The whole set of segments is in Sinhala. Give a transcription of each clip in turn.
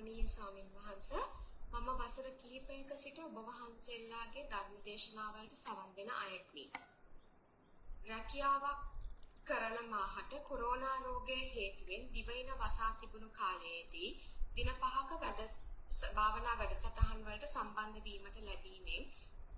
ගෞරවනීය ස්වාමින් වහන්සේ මම වසර කිහිපයක සිට ඔබ වහන්සේලාගේ ධර්මදේශනාවලට සවන් දෙන අයෙක්නි. රැකියාවක් කරන මාහට කොරෝනා රෝගය හේතුවෙන් දිවයින වසා තිබුණු කාලයේදී දින පහක වැඩ භාවනා වැඩසටහන් වලට සම්බන්ධ වීමට ලැබීමෙන්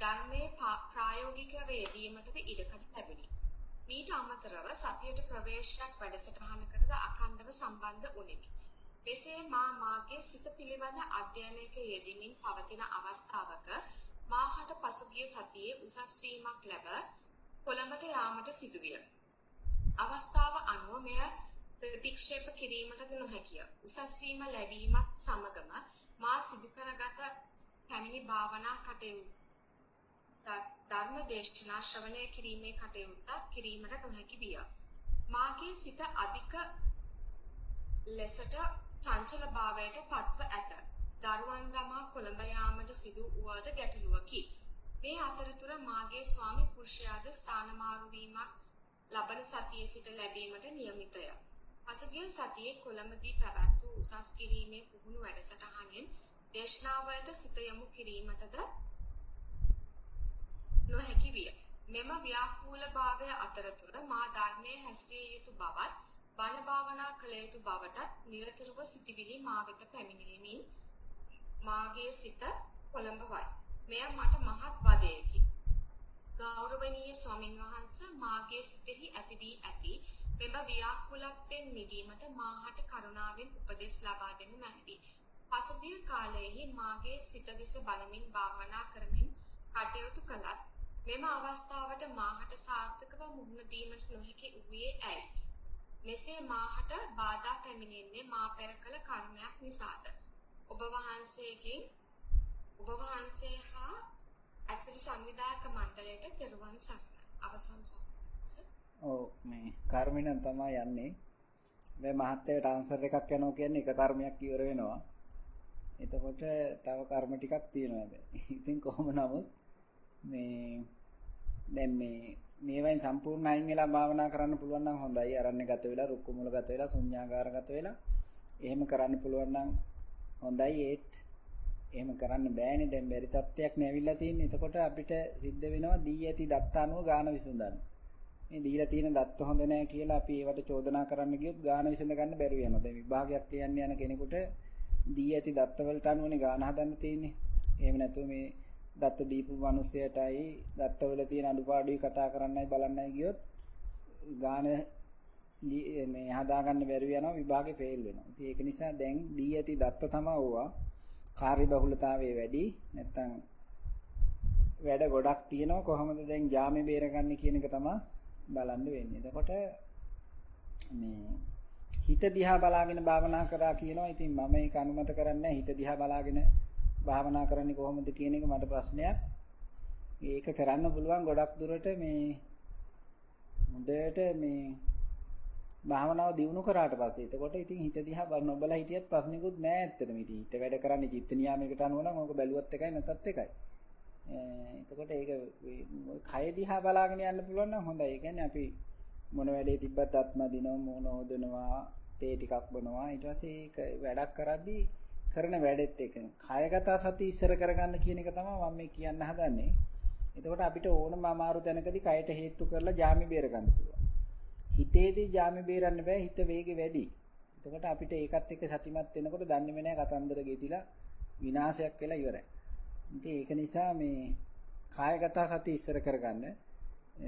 ධර්මයේ ප්‍රායෝගිකව යෙදීමටද ඉඩකඩ ලැබිනි. මීට අමතරව සතියට ප්‍රවේශයක් වැඩසටහනකටද අඛණ්ඩව සම්බන්ධ වුනිමි. මෙසේ මා මාගේ සිත පිළිබඳ අධ්‍යයනයක යෙදෙමින් පවතින අවස්ථාවක මාහට පසුගිය සතියේ උසස් වීමක් ලැබ කොළඹට යාමට සිදුවිය. අවස්ථාව අනුව මෙය ප්‍රතික්ෂේප කිරීමටද නොහැකිය. උසස් වීම ලැබීමත් සමගම මා සිදු කරගත පැමිණි භාවනා කටයුතු ධර්ම දේශනා ශ්‍රවණය කිරීමේ කටයුත්තක් කිරීමට නොහැකි විය. මාගේ සිත අධික ලෙසට චංචල භාවයට පත්ව ඇත. දරුවන් දමා කොළඹ යාමට සිදු වූවද ගැටලුවකි. මේ අතරතුර මාගේ ස්වාමි පුරුෂයාද ස්ථාන මාරු වීමක් ලබන සතියේ සිට ලැබීමට නියමිතය. පසුගිය සතියේ කොළඹදී පැවැත් වූ උසස් කිරීමේ පුහුණු වැඩසටහනෙන් දේශනාවලට සිත යොමු කිරීමටද නොහැකි විය. මෙම ව්‍යාකූලභාවය අතරතුර මා ධර්මයේ හැසිරිය යුතු බවත් බණ භාවනා කළ යුතු බවටත් නිරතුරුව සිටිවිලි මා වෙත පැමිණීමෙන් මාගේ සිත කොළඹවයි. මෙය මට මහත් වදයකි. ගෞරවනීය ස්වාමින් වහන්සේ මාගේ සිතෙහි ඇති වී ඇති මෙම ව්‍යාකූලත්වයෙන් මිදීමට මාහට කරුණාවෙන් උපදෙස් ලබා දෙනු මැනවි. පසුගිය කාලයේහි මාගේ සිත දෙස බලමින් භාවනා කරමින් කටයුතු කළත් මෙම අවස්ථාවට මාහට සාර්ථකව මුහුණ දීමට නොහැකි වූයේ ඇයි? මෙසේ මාහට බාධා පැමිණෙන්නේ මා පෙර කළ කර්මයක් නිසාද? ඔබ වහන්සේගෙන් ඔබ වහන්සේ හා ඇතුළු සංවිධායක මණ්ඩලයට තෙරුවන් සරණයි. අවසන් ඔව් මේ කර්මිනම් තමයි යන්නේ. මේ මහත්යට ආන්සර් එකක් යනවා කියන්නේ එක කර්මයක් ඉවර වෙනවා. එතකොට තව කර්ම ටිකක් තියෙනවා හැබැයි. ඉතින් කොහොම නමුත් මේ දැන් මේ මේවෙන් සම්පූර්ණ අයින් වෙලා භාවනා කරන්න පුළුවන් නම් හොඳයි. අරණ්‍ය ගත වෙලා, රුක්ක මූල ගත වෙලා, ශුන්‍යාගාර ගත වෙලා එහෙම කරන්න පුළුවන් නම් හොඳයි. ඒත් එහෙම කරන්න බෑනේ. දැන් බැරි තත්ත්වයක් නැවිලා තියෙන්නේ. එතකොට අපිට සිද්ධ වෙනවා දී ඇති දත්ත අනුව ගාන විසඳන්න. මේ දීලා තියෙන දත්ත හොඳ නැහැ කියලා අපි ඒවට චෝදනා කරන්න ගියොත් ගාන විසඳ ගන්න බැරුව යනවා. දැන් විභාගයක් කියන්න යන කෙනෙකුට දී ඇති දත්ත වලට අනුවනේ ගාන හදන්න තියෙන්නේ. එහෙම නැතුව මේ දත්ත දීපු මිනිස්සයටයි දත්තවල තියෙන අඩුපාඩුයි කතා කරන්නයි බලන්නයි ගියොත් ගාන මේ හදාගන්න බැරුව යනවා විභාගේ ෆේල් වෙනවා. ඉතින් ඒක නිසා දැන් දී ඇති දත්ත තමයි ඕවා කාර්ය බහුලතාවයේ වැඩි නැත්තම් වැඩ ගොඩක් තියෙනවා කොහොමද දැන් ජාමේ බේරගන්නේ කියන එක තමයි බලන්න වෙන්නේ. එතකොට මේ හිත දිහා බලාගෙන භාවනා කරා කියනවා. ඉතින් මම ඒක අනුමත කරන්නේ හිත දිහා බලාගෙන භාවනා කරන්නේ කොහොමද කියන එක මට ප්‍රශ්නයක්. ඒක කරන්න පුළුවන් ගොඩක් දුරට මේ මුදයට මේ භාවනාව දියුණු කරාට පස්සේ එතකොට ඉතින් හිත දිහා නොබලා හිටියත් ප්‍රශ්නිකුත් නෑ ඇත්තටම ඉතින් හිත වැඩ කරන්නේ චිත්ත නියාමයකට අනුව නම් ඕක බැලුවත් එකයි නැතත් එකයි. එතකොට ඒක කය දිහා බලාගෙන යන්න පුළුවන් නම් හොඳයි. ඒ කියන්නේ අපි මොන වැඩේ තිබ්බත් අත්ම දිනව මොන හොදනවා තේ ටිකක් බොනවා ඊට පස්සේ ඒක වැඩක් කරද්දී කරන වැඩෙත් එක කායගත සති ඉස්සර කරගන්න කියන එක තමයි මම මේ කියන්න හදන්නේ. එතකොට අපිට ඕනම අමාරු තැනකදී කයට හේතු කරලා ජාමි බේර ගන්න පුළුවන්. හිතේදී ජාමි බේරන්න බෑ හිත වේගෙ වැඩි. එතකොට අපිට ඒකත් එක්ක සතිමත් වෙනකොට දන්නේම නෑ කතන්දර ගෙතිලා විනාශයක් වෙලා ඉවරයි. ඉතින් ඒක නිසා මේ කායගත සති ඉස්සර කරගන්න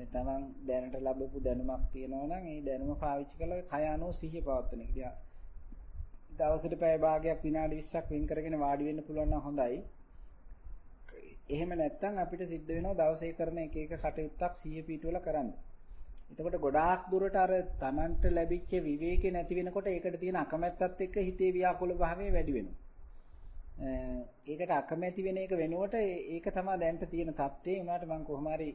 තමන් දැනට ලැබපු දැනුමක් තියෙනවා නම් ඒ දැනුම පාවිච්චි කරලා කය අනුව සිහිය පවත්වන එක. දවසට පැය භාගයක් විනාඩි 20ක් වෙන් කරගෙන වාඩි වෙන්න පුළුවන් නම් හොඳයි. එහෙම නැත්නම් අපිට සිද්ධ වෙනවා දවසේ කරන එක එක කටයුත්තක් සිහිය පිටවල කරන්න. එතකොට ගොඩාක් දුරට අර Tamanට ලැබිච්ච විවේකේ නැති වෙනකොට ඒකට තියෙන අකමැත්තත් එක්ක හිතේ ව්‍යාකූල භාවය වැඩි වෙනවා. ඒකට අකමැති වෙන එක වෙනුවට ඒක තමයි දැනට තියෙන தත්ත්වේ උනාට මම කොහොම හරි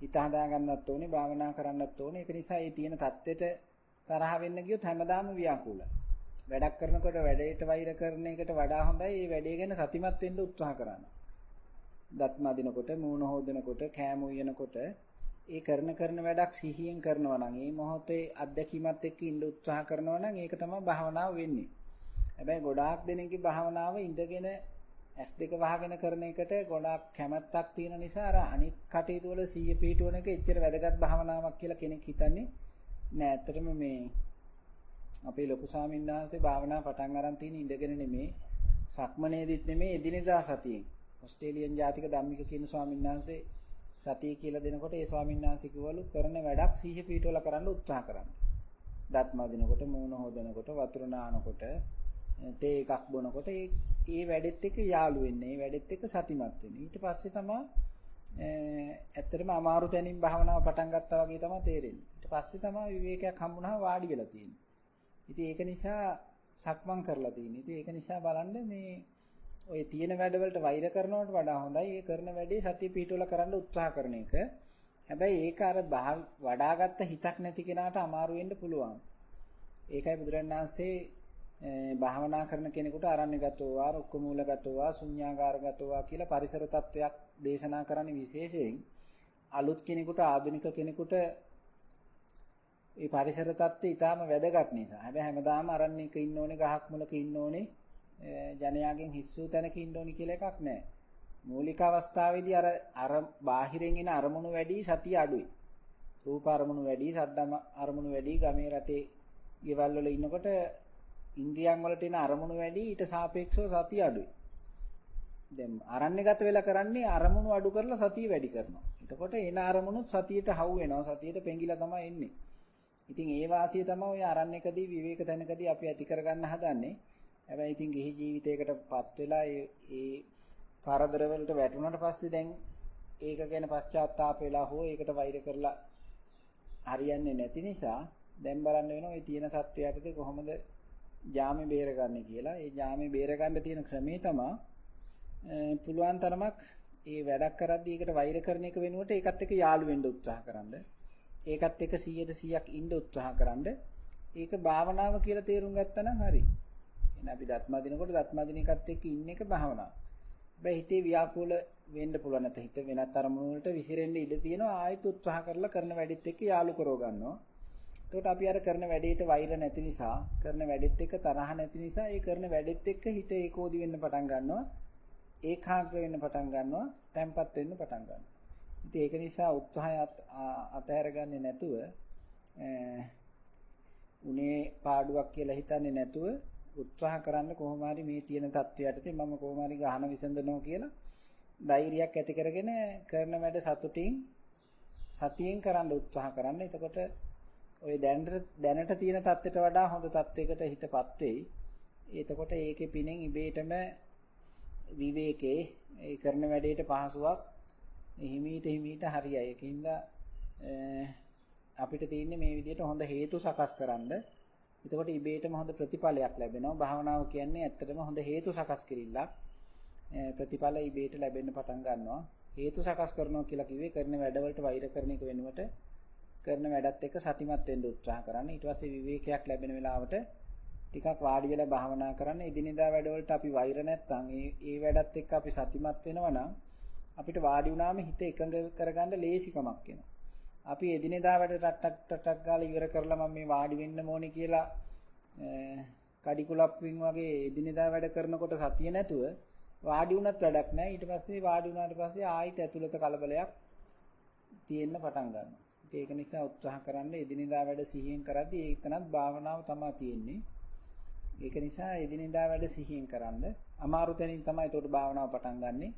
හිත හදා ගන්නත් ඕනේ භාවනා කරන්නත් ඕනේ ඒක නිසා මේ තියෙන தත්ත්වෙට තරහ වෙන්න ගියොත් හැමදාම ව්‍යාකූලයි වැඩක් කරනකොට වැඩේට වෛර කරන එකට වඩා හොඳයි මේ වැඩේ ගැන සතිමත් වෙන්න උත්සාහ කරන්න. දත් මදිනකොට, මූණ හොදනකොට, කෑම උයනකොට ඒ කරන කරන වැඩක් සිහියෙන් කරනවා නම්, මේ මොහොතේ අත්දැකීමත් එක්ක ඉන්න උත්සාහ කරනවා නම් ඒක තමයි භාවනාව වෙන්නේ. හැබැයි ගොඩාක් දෙනෙක්ගේ භාවනාව ඉඳගෙන S2 වහගෙන කරන එකට ගොඩාක් කැමැත්තක් තියෙන නිසා අර අනිත් කටයුතු වල සිහිය පිහිටුවන එක එච්චර වැදගත් භාවනාවක් කියලා කෙනෙක් හිතන්නේ නෑ. ඇත්තටම මේ අපේ ලොකු ස්වාමීන් වහන්සේ භාවනා පටන් අරන් තියෙන ඉඳගෙන නෙමේ සක්මනේදිත් නෙමේ එදිනෙදා සතියෙන්. ඕස්ට්‍රේලියන් ජාතික ධම්මික කියන ස්වාමීන් වහන්සේ සතිය කියලා දෙනකොට ඒ ස්වාමීන් වහන්සේ කිව්වලු කරන වැඩක් සිහිය පිහිටවල කරන්න උත්සාහ කරන්න. දත් මදිනකොට මූණ හොදනකොට වතුර නානකොට තේ එකක් බොනකොට ඒ ඒ වැඩෙත් එක්ක යාළු වෙන්නේ. ඒ වැඩෙත් එක්ක සතිමත් වෙන්නේ. ඊට පස්සේ තමයි ඇත්තටම අමාරු තැනින් භාවනාව පටන් ගත්තා වගේ තමයි තේරෙන්නේ. ඊට පස්සේ තමයි විවේකයක් හම්බුනහම වාඩි වෙලා තියෙන්නේ. ඉතින් ඒක නිසා සක්මන් කරලා තියෙන්නේ. ඉතින් ඒක නිසා බලන්න මේ ඔය තියෙන වැඩවලට වෛර කරනවට වඩා හොඳයි ඒ කරන වැඩේ සතිය පිටවල කරන්න උත්සාහ කරන එක. හැබැයි ඒක අර වඩාගත්ත හිතක් නැති කෙනාට අමාරු වෙන්න පුළුවන්. ඒකයි බුදුරණාහි භාවනා කරන කෙනෙකුට අරණ්‍යගතෝවා, රුක්කමූලගතෝවා, ශුන්‍යාගාරගතෝවා කියලා පරිසර තත්වයක් දේශනා කරන්න විශේෂයෙන් අලුත් කෙනෙකුට ආධුනික කෙනෙකුට ඒ පරිසර තත්ත්වය ඊටාම වැදගත් නිසා. හැබැයි හැමදාම අරණ්‍යක ඉන්න ඕනේ, ගහක් මුලක ඉන්න ඕනේ, ජනයාගෙන් හිස් වූ තැනක ඉන්න ඕනේ කියලා එකක් නැහැ. මූලික අවස්ථාවේදී අර අර බාහිරින් එන අරමුණු වැඩි සතිය අඩුයි. රූප අරමුණු වැඩි, ශබ්ද අරමුණු වැඩි, ගමේ රටේ ගෙවල් වල ඉන්නකොට ඉන්ද්‍රියන් වලට එන අරමුණු වැඩි ඊට සාපේක්ෂව සතිය අඩුයි. දැන් අරණ්‍යගත වෙලා කරන්නේ අරමුණු අඩු කරලා සතිය වැඩි කරනවා. එතකොට එන අරමුණුත් සතියට හවු වෙනවා. සතියට පෙඟිලා තමයි එන්නේ. ඉතින් ඒ වාසිය තමයි ඔය අරණ්‍යකදී විවේක තැනකදී අපි ඇති කරගන්න හදන්නේ. හැබැයි ඉතින් ගිහි ජීවිතයකටපත් වෙලා ඒ කරදර වලට වැටුණාට පස්සේ දැන් ඒක ගැන පශ්චාත්තාප වෙලා හෝ ඒකට වෛර කරලා හරියන්නේ නැති නිසා දැන් බලන්න වෙනවා මේ තියෙන සත්වයටද කොහොමද ජාමේ බේරගන්නේ කියලා. ඒ ජාමේ බේරගන්න තියෙන ක්‍රමේ තමයි පුළුවන් තරමක් ඒ වැඩක් කරද්දී ඒකට වෛර කරන එක වෙනුවට ඒකත් එක්ක යාළු වෙන්න උත්සාහ කරන්න. ඒකත් එක්ක 100ට 100ක් ඉන්න උත්සාහ කරන්න. ඒක භාවනාව කියලා තේරුම් ගත්තා නම් හරි. එහෙනම් අපි දත්මා දිනකොට දත්මා දින එකත් එක්ක ඉන්න එක භාවනාව. හැබැයි හිතේ ව්‍යාකූල වෙන්න පුළුවන් නැත්නම් හිත වෙනත් අරමුණු වලට විසිරෙන්න ඉඩ තියෙනවා ආයෙත් උත්සාහ කරලා කරන වැඩෙත් එක්ක යාළු කරව ගන්නවා. එතකොට අපි අර කරන වැඩේට වෛර නැති නිසා, කරන වැඩෙත් එක්ක තරහ නැති නිසා, ඒ කරන වැඩෙත් එක්ක හිත ඒකෝදි වෙන්න පටන් ගන්නවා. ඒකාග්‍ර වෙන්න පටන් ගන්නවා, තැම්පත් වෙන්න පටන් ගන්නවා. ඉතින් ඒක නිසා උත්සාහයත් අතහැරගන්නේ නැතුව උනේ පාඩුවක් කියලා හිතන්නේ නැතුව උත්සාහ කරන්න කොහොම හරි මේ තියෙන தத்துவයට ඉතින් මම කොහොම හරි ගහන විසඳනවා කියලා ධෛර්යයක් ඇති කරගෙන කරන වැඩ සතුටින් සතියෙන් කරන්න උත්සාහ කරන්න. එතකොට ඔය දැනට දැනට තියෙන தත්ත්වයට වඩා හොඳ தත්ත්වයකට හිතපත් වෙයි. එතකොට ඒකේ පිනෙන් ඉබේටම විවේකේ ඒ කරන වැඩේට පහසුවක් හිමීට හිමීට හරියයි. ඒකින්ද අපිට තියෙන්නේ මේ විදිහට හොඳ හේතු සකස් කරන්න. එතකොට ඉබේටම හොඳ ප්‍රතිඵලයක් ලැබෙනවා. භාවනාව කියන්නේ ඇත්තටම හොඳ හේතු සකස් කිරීමක්. ප්‍රතිඵල ඉබේට ලැබෙන්න පටන් ගන්නවා. හේතු සකස් කරනවා කියලා කිව්වේ කරන වැඩවලට වෛර කරන එක වෙනුවට කරන වැඩත් එක්ක සතිමත් වෙන්න උත්සාහ කරන්න. ඊට පස්සේ විවේකයක් ලැබෙන වෙලාවට ටිකක් වාඩි වෙලා භාවනා කරන්න. එදිනෙදා වැඩවලට අපි වෛර නැත්තම් ඒ ඒ වැඩත් එක්ක අපි සතිමත් වෙනවා නම් අපිට වාඩි වුණාම හිත එකඟ කරගන්න ලේසිකමක් එනවා. අපි එදිනෙදා වැඩ ටට්ටක් ටට්ටක් ගාලා ඉවර කරලා මම මේ වාඩි වෙන්න ඕනේ කියලා කඩිකුලප්පින් වගේ එදිනෙදා වැඩ කරනකොට සතිය නැතුව වාඩි වුණත් වැඩක් නැහැ. ඊට පස්සේ වාඩි වුණාට පස්සේ ආයිත් ඇතුළත කලබලයක් තියෙන්න පටන් ගන්නවා. ඒක නිසා උත්සාහ කරන්න එදිනෙදා වැඩ සිහියෙන් කරද්දී ඒකනත් භාවනාව තමයි තියෙන්නේ. ඒක නිසා එදිනෙදා වැඩ සිහියෙන් කරන්න අමාරු තැනින් තමයි ඒකට භාවනාව පටන් ගන්නෙ.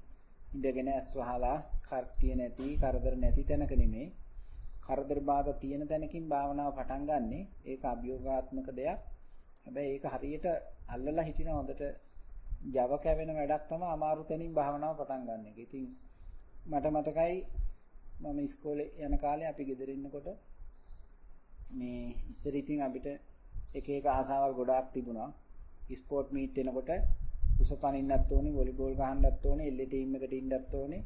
ඉඳගෙන ඇස් වහලා කර්තිය නැති, කරදර නැති තැනක නෙමෙයි. කරදර බාධා තියෙන තැනකින් භාවනාව පටන් ගන්නෙ. ඒක අභියෝගාත්මක දෙයක්. හැබැයි ඒක හරියට අල්ලලා හිටින හොඳට Java කැවෙන වැඩක් තමයි අමාරු තැනින් භාවනාව පටන් ගන්න එක. ඉතින් මට මතකයි මම ඉස්කෝලේ යන කාලේ අපි ගෙදර ඉන්නකොට මේ ඉස්සර ඉතින් අපිට එක එක ආසාවල් ගොඩාක් තිබුණා. ස්පෝර්ට් මීට් එනකොට උස පනින්නත් ඕනේ, වොලිබෝල් ගහන්නත් ඕනේ, එල්ලේ ටීම් එකට ඉන්නත් ඕනේ,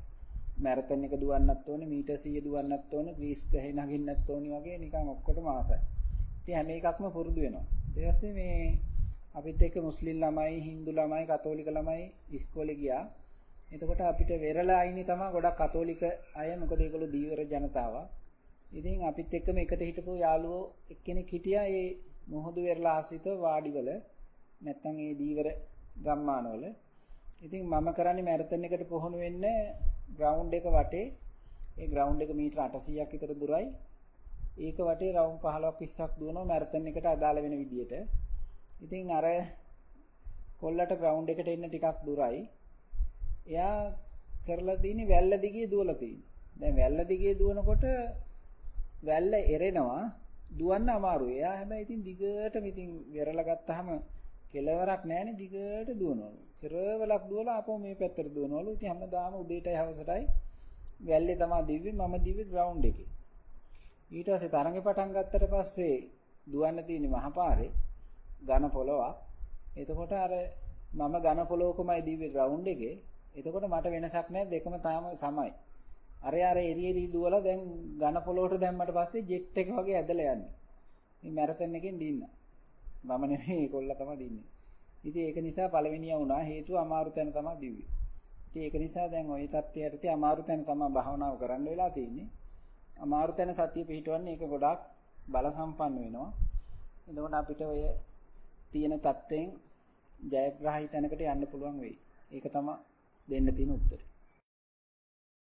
මැරතන් එක දුවන්නත් ඕනේ, මීටර් 100 දුවන්නත් ඕනේ, ග්‍රීස් ගහේ නගින්නත් ඕනේ වගේ නිකන් ඔක්කොටම ආසයි. ඉතින් හැම එකක්ම පුරුදු වෙනවා. ඊට පස්සේ මේ අපිත් එක්ක මුස්ලිම් ළමයි, හින්දු ළමයි, කතෝලික ළමයි ඉස්කෝලේ ගියා. එතකොට අපිට වෙරළා අයිනේ තමයි ගොඩක් කතෝලික අය මොකද ඒගොල්ලෝ දීවර ජනතාවක්. ඉතින් අපිත් එක්කම එකට හිටපු යාළුවෝ එක්කෙනෙක් හිටියා ඒ මොහොදු වෙරළා ආශ්‍රිත වාඩිවල නැත්නම් ඒ දීවර ගම්මානවල. ඉතින් මම කරන්නේ මැරතන් එකට පුහුණු වෙන්න ග්‍රවුන්ඩ් එක වටේ ඒ ග්‍රවුන්ඩ් එක මීටර 800ක් විතර දුරයි. ඒක වටේ රවුම් 15ක් 20ක් දුවනවා මැරතන් එකට අදාළ වෙන විදියට. ඉතින් අර කොල්ලට ග්‍රවුන්ඩ් එකට එන්න ටිකක් දුරයි. එයා කරලා තියෙන්නේ වැල්ල දිගේ දුවලා තියෙන්නේ. දැන් වැල්ල දිගේ දුවනකොට වැල්ල එරෙනවා දුවන්න අමාරුයි. එයා හැබැයි ඉතින් දිගටම ඉතින් වෙරලා ගත්තාම කෙලවරක් නැහැනේ දිගට දුවනවලු. කෙරවලක් දුවලා ආපහු මේ පැත්තට දුවනවලු. ඉතින් හැමදාම උදේටයි හවසටයි වැල්ලේ තමයි දිව්වේ මම දිව්වේ ග්‍රවුන්ඩ් එකේ. ඊට පස්සේ තරඟේ පටන් ගත්තට පස්සේ දුවන්න තියෙන මහපාරේ ඝන පොළොවක්. එතකොට අර මම ඝන පොළොවකමයි දිව්වේ ග්‍රවුන්ඩ් එකේ. එතකොට මට වෙනසක් නැහැ දෙකම තාම සමයි. අර අර එරි එරි දුවලා දැන් ඝන පොළොවට දැම්මට පස්සේ ජෙට් එක වගේ ඇදලා යන්නේ. මේ මැරතන් එකෙන් දින්න. මම නෙමෙයි ඒගොල්ලා තමයි දින්නේ. ඉතින් ඒක නිසා පළවෙනිය වුණා හේතුව අමාරු තැන තමයි දිව්වේ. ඉතින් ඒක නිසා දැන් ওই தත්ත්වයට තිය අමාරු තැන තමයි භාවනාව කරන්න වෙලා තියෙන්නේ. අමාරු තැන සතිය පිහිටවන්නේ ඒක ගොඩාක් බල සම්පන්න වෙනවා. එතකොට අපිට ඔය තියෙන தත්ත්වෙන් ජයග්‍රහී තැනකට යන්න පුළුවන් වෙයි. ඒක තමයි දෙන්න තියෙන උත්තරේ.